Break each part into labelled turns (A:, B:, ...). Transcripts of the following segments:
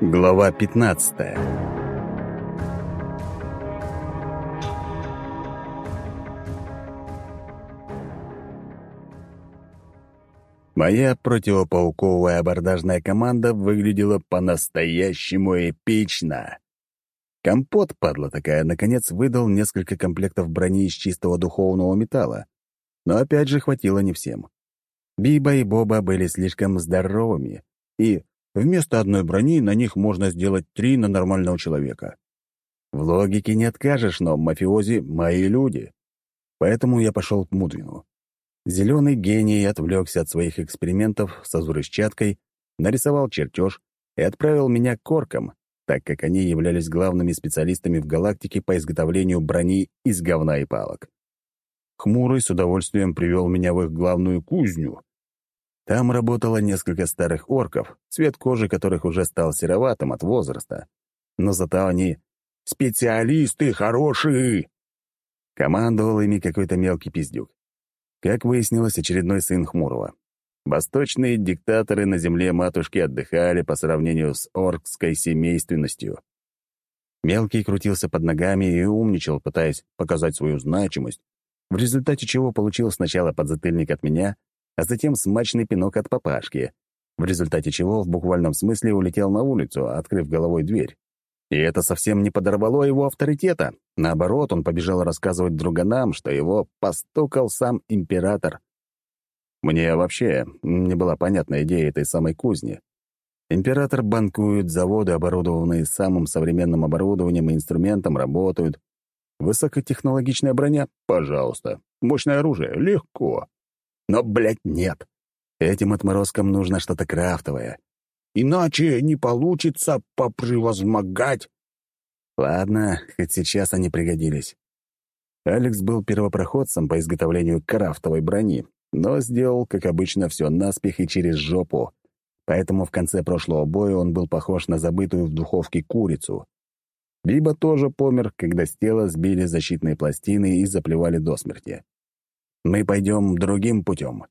A: Глава 15 Моя противопауковая абордажная команда выглядела по-настоящему эпично. Компот, падла такая, наконец выдал несколько комплектов брони из чистого духовного металла. Но опять же хватило не всем. Биба и Боба были слишком здоровыми, и Вместо одной брони на них можно сделать три на нормального человека. В логике не откажешь, но мафиози — мои люди. Поэтому я пошел к Мудвину. Зеленый гений отвлекся от своих экспериментов со взрывчаткой, нарисовал чертеж и отправил меня к оркам, так как они являлись главными специалистами в галактике по изготовлению брони из говна и палок. Хмурый с удовольствием привел меня в их главную кузню, там работало несколько старых орков, цвет кожи которых уже стал сероватым от возраста. Но зато они специалисты хорошие. Командовал ими какой-то мелкий пиздюк. Как выяснилось, очередной сын Хмурого. Восточные диктаторы на земле матушки отдыхали по сравнению с оркской семейственностью. Мелкий крутился под ногами и умничал, пытаясь показать свою значимость, в результате чего получил сначала подзатыльник от меня, а затем смачный пинок от папашки, в результате чего в буквальном смысле улетел на улицу, открыв головой дверь. И это совсем не подорвало его авторитета. Наоборот, он побежал рассказывать друганам, что его постукал сам император. Мне вообще не была понятна идея этой самой кузни. Император банкует, заводы, оборудованные самым современным оборудованием и инструментом, работают. Высокотехнологичная броня? Пожалуйста. Мощное оружие? Легко. Но, блядь, нет. Этим отморозкам нужно что-то крафтовое. Иначе не получится попревозмогать. Ладно, хоть сейчас они пригодились. Алекс был первопроходцем по изготовлению крафтовой брони, но сделал, как обычно, все наспех и через жопу. Поэтому в конце прошлого боя он был похож на забытую в духовке курицу. Биба тоже помер, когда с тела сбили защитные пластины и заплевали до смерти мы пойдем другим путем.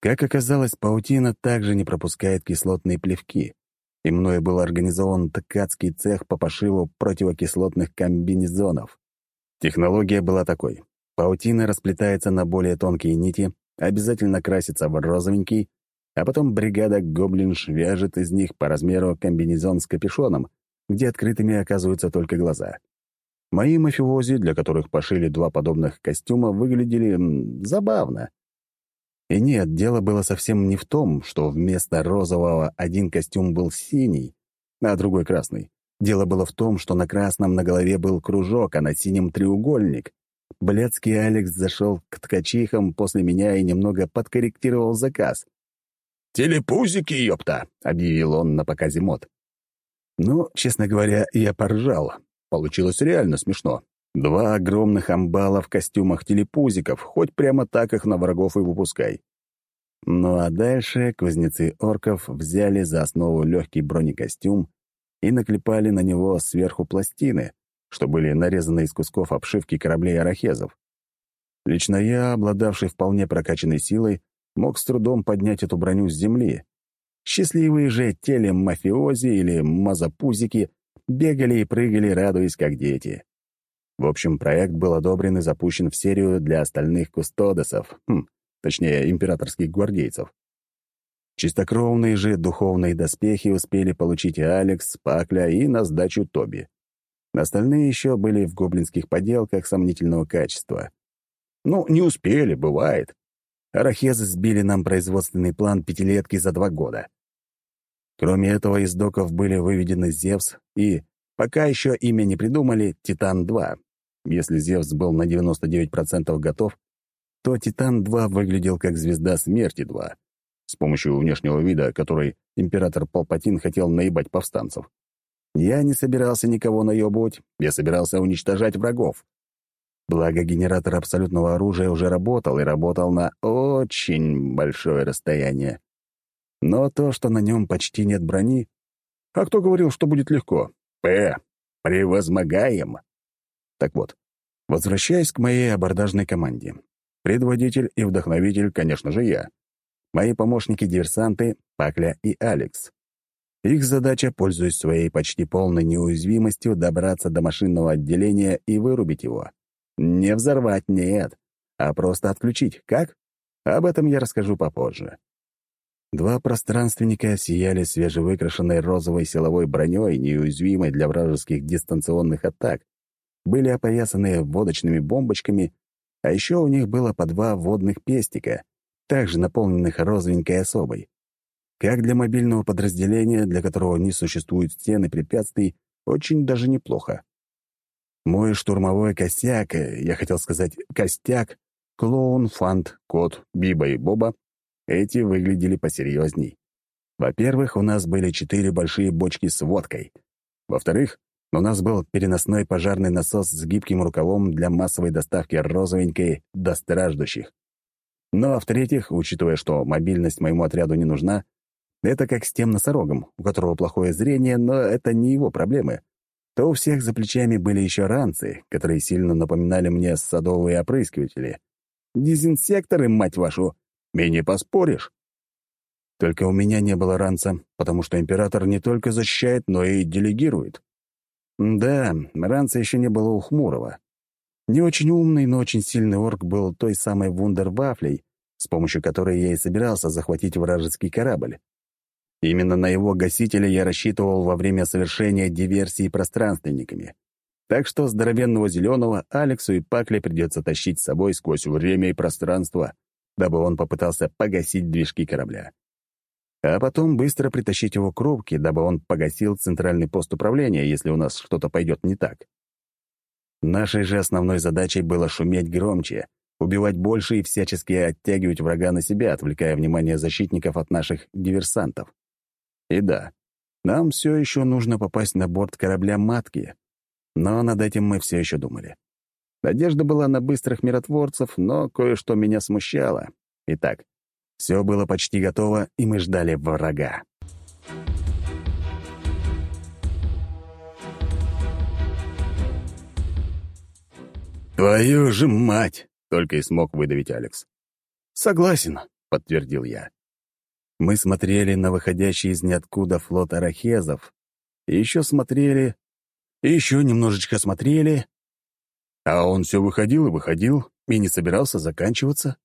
A: Как оказалось, паутина также не пропускает кислотные плевки, и мною был организован ткацкий цех по пошиву противокислотных комбинезонов. Технология была такой. Паутина расплетается на более тонкие нити, обязательно красится в розовенький, а потом бригада гоблинш вяжет из них по размеру комбинезон с капюшоном, где открытыми оказываются только глаза. Мои мафиози, для которых пошили два подобных костюма, выглядели забавно. И нет, дело было совсем не в том, что вместо розового один костюм был синий, а другой красный. Дело было в том, что на красном на голове был кружок, а на синем — треугольник. Блядский Алекс зашел к ткачихам после меня и немного подкорректировал заказ. «Телепузики, ёпта!» — объявил он на показе мод. Ну, честно говоря, я поржал. Получилось реально смешно. Два огромных амбала в костюмах телепузиков, хоть прямо так их на врагов и выпускай. Ну а дальше кузнецы орков взяли за основу легкий бронекостюм и наклепали на него сверху пластины, что были нарезаны из кусков обшивки кораблей арахезов. Лично я, обладавший вполне прокачанной силой, мог с трудом поднять эту броню с земли. Счастливые же телемафиози или мазапузики бегали и прыгали, радуясь как дети. В общем, проект был одобрен и запущен в серию для остальных кустодосов, хм, точнее, императорских гвардейцев. Чистокровные же духовные доспехи успели получить Алекс, Пакля и на сдачу Тоби. Остальные еще были в гоблинских поделках сомнительного качества. Ну, не успели, бывает. Арахезы сбили нам производственный план пятилетки за два года. Кроме этого, из доков были выведены Зевс и, пока еще имя не придумали, Титан-2. Если Зевс был на 99% готов, то Титан-2 выглядел как звезда Смерти-2, с помощью внешнего вида, который император Палпатин хотел наебать повстанцев. Я не собирался никого наебывать, я собирался уничтожать врагов. Благо, генератор абсолютного оружия уже работал и работал на очень большое расстояние. Но то, что на нем почти нет брони... А кто говорил, что будет легко? П. Превозмогаем. Так вот, возвращаясь к моей абордажной команде. Предводитель и вдохновитель, конечно же, я. Мои помощники-диверсанты — Пакля и Алекс. Их задача, пользуясь своей почти полной неуязвимостью, добраться до машинного отделения и вырубить его. Не взорвать, нет, а просто отключить. Как? Об этом я расскажу попозже. Два пространственника сияли свежевыкрашенной розовой силовой броней, неуязвимой для вражеских дистанционных атак, были опоясаны водочными бомбочками, а еще у них было по два водных пестика, также наполненных розовенькой особой. Как для мобильного подразделения, для которого не существует стены препятствий, очень даже неплохо. Мой штурмовой костяк, э, я хотел сказать костяк, клоун, фант, кот, биба и боба, эти выглядели посерьезней. Во-первых, у нас были четыре большие бочки с водкой. Во-вторых, у нас был переносной пожарный насос с гибким рукавом для массовой доставки розовенькой до страждущих. Ну а в-третьих, учитывая, что мобильность моему отряду не нужна, это как с тем носорогом, у которого плохое зрение, но это не его проблемы. То у всех за плечами были еще ранцы, которые сильно напоминали мне садовые опрыскиватели. Дезинсекторы, мать вашу, и не поспоришь. Только у меня не было ранца, потому что император не только защищает, но и делегирует. Да, ранца еще не было у Хмурого. Не очень умный, но очень сильный орк был той самой вундервафлей, с помощью которой я и собирался захватить вражеский корабль. Именно на его гасителя я рассчитывал во время совершения диверсии пространственниками. Так что здоровенного зеленого Алексу и Пакле придется тащить с собой сквозь время и пространство, дабы он попытался погасить движки корабля. А потом быстро притащить его к рубке, дабы он погасил центральный пост управления, если у нас что-то пойдет не так. Нашей же основной задачей было шуметь громче, убивать больше и всячески оттягивать врага на себя, отвлекая внимание защитников от наших диверсантов. И да, нам все еще нужно попасть на борт корабля «Матки», но над этим мы все еще думали. Надежда была на быстрых миротворцев, но кое-что меня смущало. Итак, все было почти готово, и мы ждали врага. «Твою же мать!» — только и смог выдавить Алекс. «Согласен», — подтвердил я. Мы смотрели на выходящий из ниоткуда флот арахезов, и еще смотрели, и еще немножечко смотрели, а он все выходил и выходил, и не собирался заканчиваться.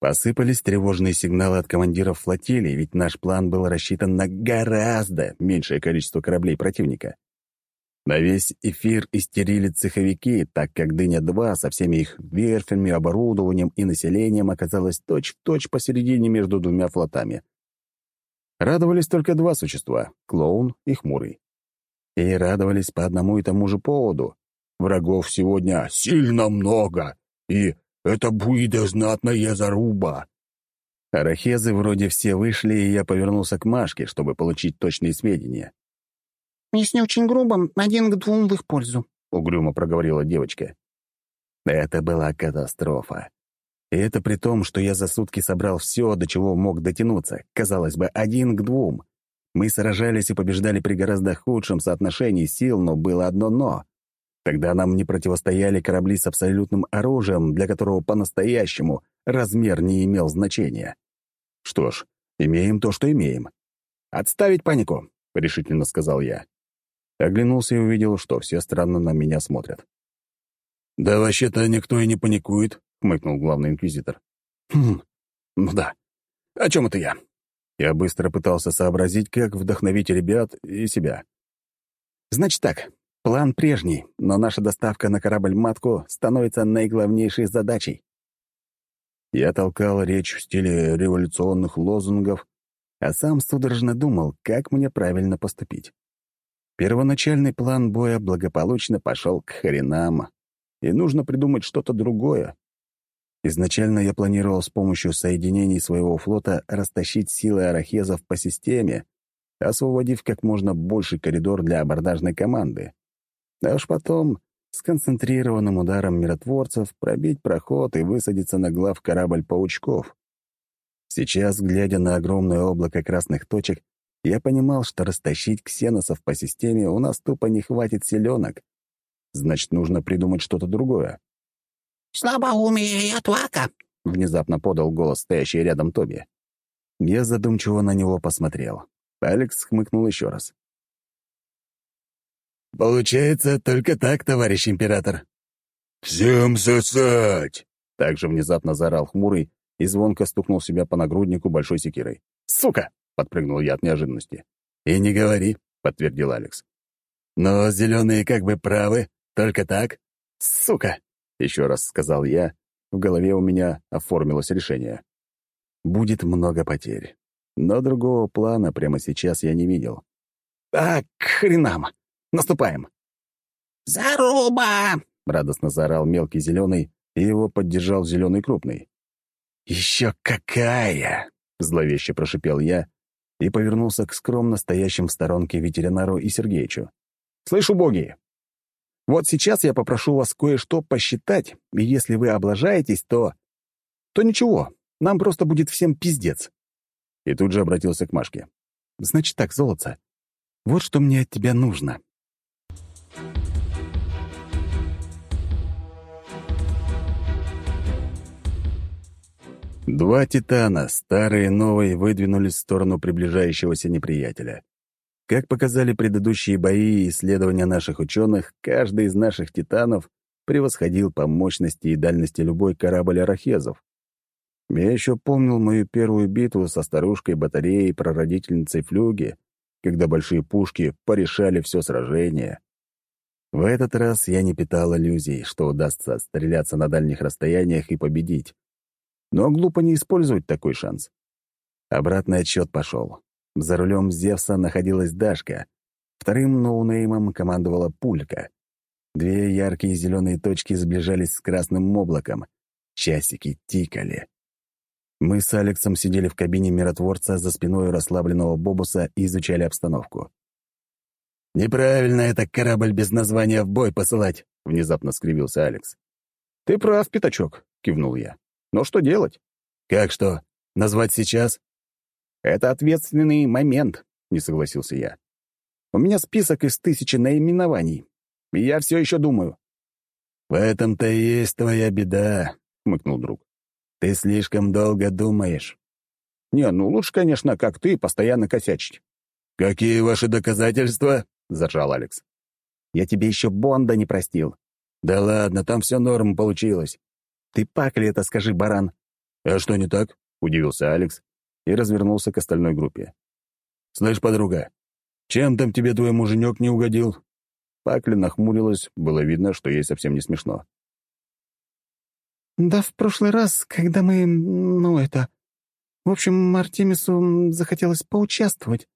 A: Посыпались тревожные сигналы от командиров флотилии, ведь наш план был рассчитан на гораздо меньшее количество кораблей противника. На весь эфир истерили цеховики, так как «Дыня-2» со всеми их верфями, оборудованием и населением оказалась точь-в-точь точь посередине между двумя флотами. Радовались только два существа — клоун и хмурый. И радовались по одному и тому же поводу. Врагов сегодня сильно много, и это будет знатная заруба. Арахезы вроде все вышли, и я повернулся к Машке, чтобы получить точные сведения.
B: «Если очень грубо, один к двум в их пользу», —
A: угрюмо проговорила девочка. Это была катастрофа. И это при том, что я за сутки собрал все, до чего мог дотянуться. Казалось бы, один к двум. Мы сражались и побеждали при гораздо худшем соотношении сил, но было одно «но». Тогда нам не противостояли корабли с абсолютным оружием, для которого по-настоящему размер не имел значения. Что ж, имеем то, что имеем. «Отставить панику», — решительно сказал я. Оглянулся и увидел, что все странно на меня смотрят. «Да вообще-то никто и не паникует», — хмыкнул главный инквизитор. «Хм, ну да. О чем это я?» Я быстро пытался сообразить, как вдохновить ребят и себя. «Значит так, план прежний, но наша доставка на корабль-матку становится наиглавнейшей задачей». Я толкал речь в стиле революционных лозунгов, а сам судорожно думал, как мне правильно поступить. Первоначальный план боя благополучно пошел к хренам, и нужно придумать что-то другое. Изначально я планировал с помощью соединений своего флота растащить силы арахезов по системе, освободив как можно больше коридор для абордажной команды. А уж потом сконцентрированным ударом миротворцев пробить проход и высадиться на глав корабль паучков. Сейчас, глядя на огромное облако красных точек, я понимал, что растащить ксеносов по системе у нас тупо не хватит селенок. Значит, нужно придумать что-то другое.
B: «Слабоумие и отвака!»
A: — внезапно подал голос стоящий рядом Тоби. Я задумчиво на него посмотрел. Алекс хмыкнул еще раз. «Получается, только так, товарищ император».
C: «Всем сосать!»
A: — также внезапно заорал хмурый и звонко стукнул себя по нагруднику большой секирой. «Сука!» — подпрыгнул я от неожиданности. «И не говори», — подтвердил Алекс. «Но зеленые как бы правы, только так. Сука!» — еще раз сказал я. В голове у меня оформилось решение. Будет много потерь. Но другого плана прямо сейчас я не видел. «А, к хренам! Наступаем!»
B: «Заруба!»
A: — радостно заорал мелкий зеленый, и его поддержал зеленый крупный. «Еще какая!» — зловеще прошипел я и повернулся к скромно стоящим в сторонке ветеринару и Сергеичу. «Слышь, убогие, вот сейчас я попрошу вас кое-что посчитать, и если вы облажаетесь, то... То ничего, нам просто будет всем пиздец». И тут же обратился к Машке. «Значит так, золотце, вот что мне от тебя нужно. Два «Титана», старые и новые, выдвинулись в сторону приближающегося неприятеля. Как показали предыдущие бои и исследования наших ученых, каждый из наших «Титанов» превосходил по мощности и дальности любой корабль арахезов. Я еще помнил мою первую битву со старушкой батареей прародительницей флюги, когда большие пушки порешали все сражение. В этот раз я не питал иллюзий, что удастся стреляться на дальних расстояниях и победить. Но глупо не использовать такой шанс. Обратный отсчет пошел. За рулем Зевса находилась Дашка. Вторым ноунеймом командовала Пулька. Две яркие зеленые точки сближались с красным облаком. Часики тикали. Мы с Алексом сидели в кабине миротворца за спиной расслабленного Бобуса и изучали обстановку. «Неправильно это корабль без названия в бой посылать», — внезапно скривился Алекс. «Ты прав, пятачок», — кивнул я. Но что делать? Как что? Назвать сейчас? Это ответственный момент, не согласился я. У меня список из тысячи наименований. И я все еще думаю. В этом-то и есть твоя беда, хмыкнул друг. Ты слишком долго думаешь. Не, ну лучше, конечно, как ты, постоянно косячить. Какие ваши доказательства? заржал Алекс. Я тебе еще Бонда не простил. Да ладно, там все норм получилось. «Ты пакли это скажи, баран!» «А что не так?» — удивился Алекс и развернулся к остальной группе. «Слышь, подруга, чем там тебе твой муженек не угодил?» Пакли нахмурилась, было видно, что ей совсем не смешно.
B: «Да в прошлый раз, когда мы... ну, это... В общем, Артемису захотелось поучаствовать.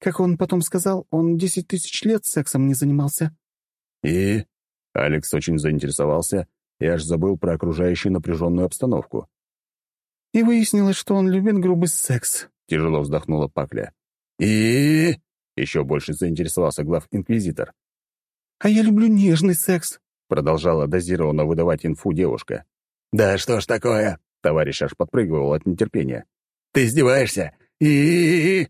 B: Как он потом сказал, он десять тысяч лет сексом не занимался».
A: «И?» Алекс очень заинтересовался и аж забыл про окружающую напряженную обстановку.
B: «И выяснилось, что он любит грубый секс», —
A: тяжело вздохнула Пакля. «И...» — еще больше заинтересовался глав-инквизитор.
B: «А я люблю нежный секс», —
A: продолжала дозированно выдавать инфу девушка. «Да что ж такое?» — товарищ аж подпрыгивал от нетерпения. «Ты издеваешься? И...»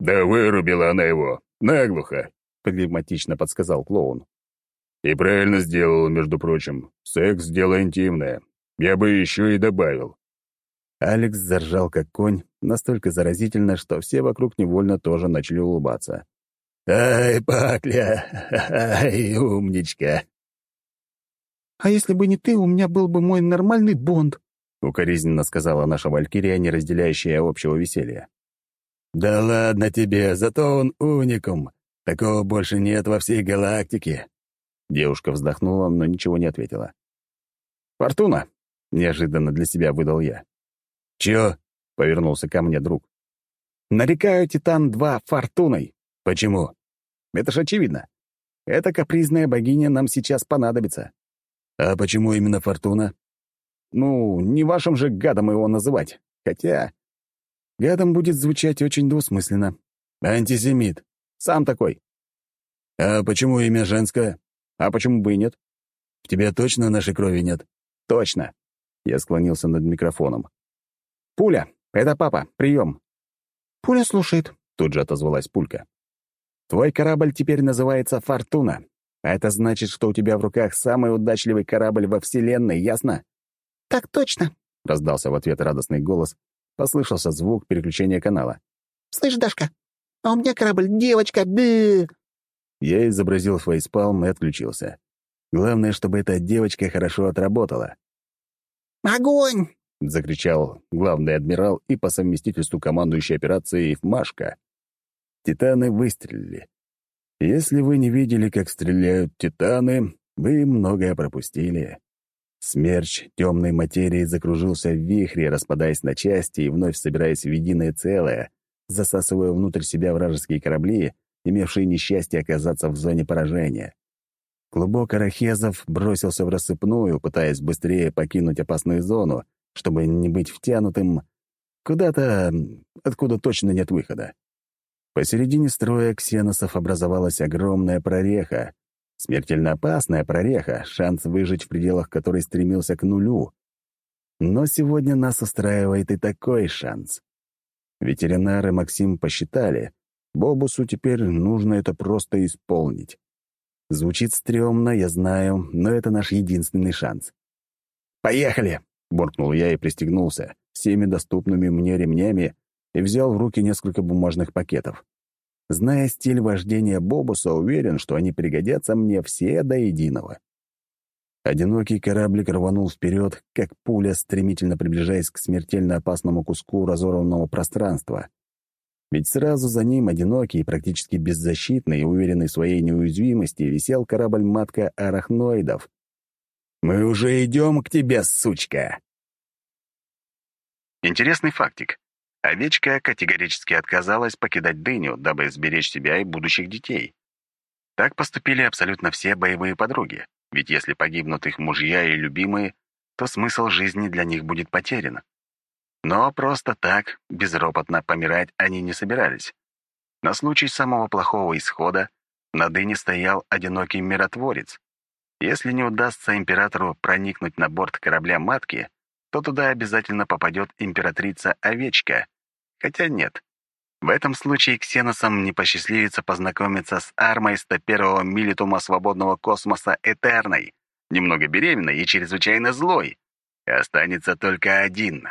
C: «Да вырубила она его, наглухо», —
A: флегматично подсказал клоун.
C: И правильно сделал, между прочим. Секс — дело интимное. Я бы еще и добавил.
A: Алекс заржал как конь, настолько заразительно, что все вокруг невольно тоже начали улыбаться. «Ай, Пакля! Ай, умничка!»
B: «А если бы не ты, у меня был бы мой нормальный бонд», —
A: укоризненно сказала наша Валькирия, не разделяющая общего веселья. «Да ладно тебе, зато он уникум. Такого больше нет во всей галактике», Девушка вздохнула, но ничего не ответила. «Фортуна!» — неожиданно для себя выдал я. «Чё?» — повернулся ко мне друг. «Нарекаю Титан-2 Фортуной. Почему?» «Это ж очевидно. Эта капризная богиня нам сейчас понадобится». «А почему именно Фортуна?» «Ну, не вашим же гадом его называть. Хотя...» «Гадом будет звучать очень двусмысленно. Антисемит. Сам такой». «А почему имя женское?» А почему бы и нет? В тебе точно нашей крови нет? Точно. Я склонился над микрофоном. Пуля, это папа, прием.
B: Пуля слушает.
A: Тут же отозвалась пулька. Твой корабль теперь называется «Фортуна». А это значит, что у тебя в руках самый удачливый корабль во Вселенной, ясно?»
B: «Так точно», —
A: раздался в ответ радостный голос. Послышался звук переключения канала.
B: «Слышь, Дашка, а у меня корабль девочка, бы.
A: Я изобразил фейспалм и отключился. Главное, чтобы эта девочка хорошо отработала.
B: «Огонь!»
A: — закричал главный адмирал и по совместительству командующий операцией Машка. Титаны выстрелили. Если вы не видели, как стреляют титаны, вы многое пропустили. Смерч темной материи закружился в вихре, распадаясь на части и вновь собираясь в единое целое, засасывая внутрь себя вражеские корабли, имевшие несчастье оказаться в зоне поражения. Клубок арахезов бросился в рассыпную, пытаясь быстрее покинуть опасную зону, чтобы не быть втянутым куда-то, откуда точно нет выхода. Посередине строя ксеносов образовалась огромная прореха, смертельно опасная прореха, шанс выжить в пределах которой стремился к нулю. Но сегодня нас устраивает и такой шанс. Ветеринары Максим посчитали, Бобусу теперь нужно это просто исполнить. Звучит стрёмно, я знаю, но это наш единственный шанс. «Поехали!» — буркнул я и пристегнулся всеми доступными мне ремнями и взял в руки несколько бумажных пакетов. Зная стиль вождения Бобуса, уверен, что они пригодятся мне все до единого. Одинокий кораблик рванул вперед, как пуля, стремительно приближаясь к смертельно опасному куску разорванного пространства. Ведь сразу за ним, одинокий, практически беззащитный и уверенный в своей неуязвимости, висел корабль-матка арахноидов. «Мы уже идем к тебе, сучка!» Интересный фактик. Овечка категорически отказалась покидать дыню, дабы сберечь себя и будущих детей. Так поступили абсолютно все боевые подруги, ведь если погибнут их мужья и любимые, то смысл жизни для них будет потерян. Но просто так, безропотно помирать они не собирались. На случай самого плохого исхода на дыне стоял одинокий миротворец. Если не удастся императору проникнуть на борт корабля-матки, то туда обязательно попадет императрица-овечка. Хотя нет. В этом случае ксеносам не посчастливится познакомиться с армой 101-го милитума свободного космоса Этерной, немного беременной и чрезвычайно злой. Останется только один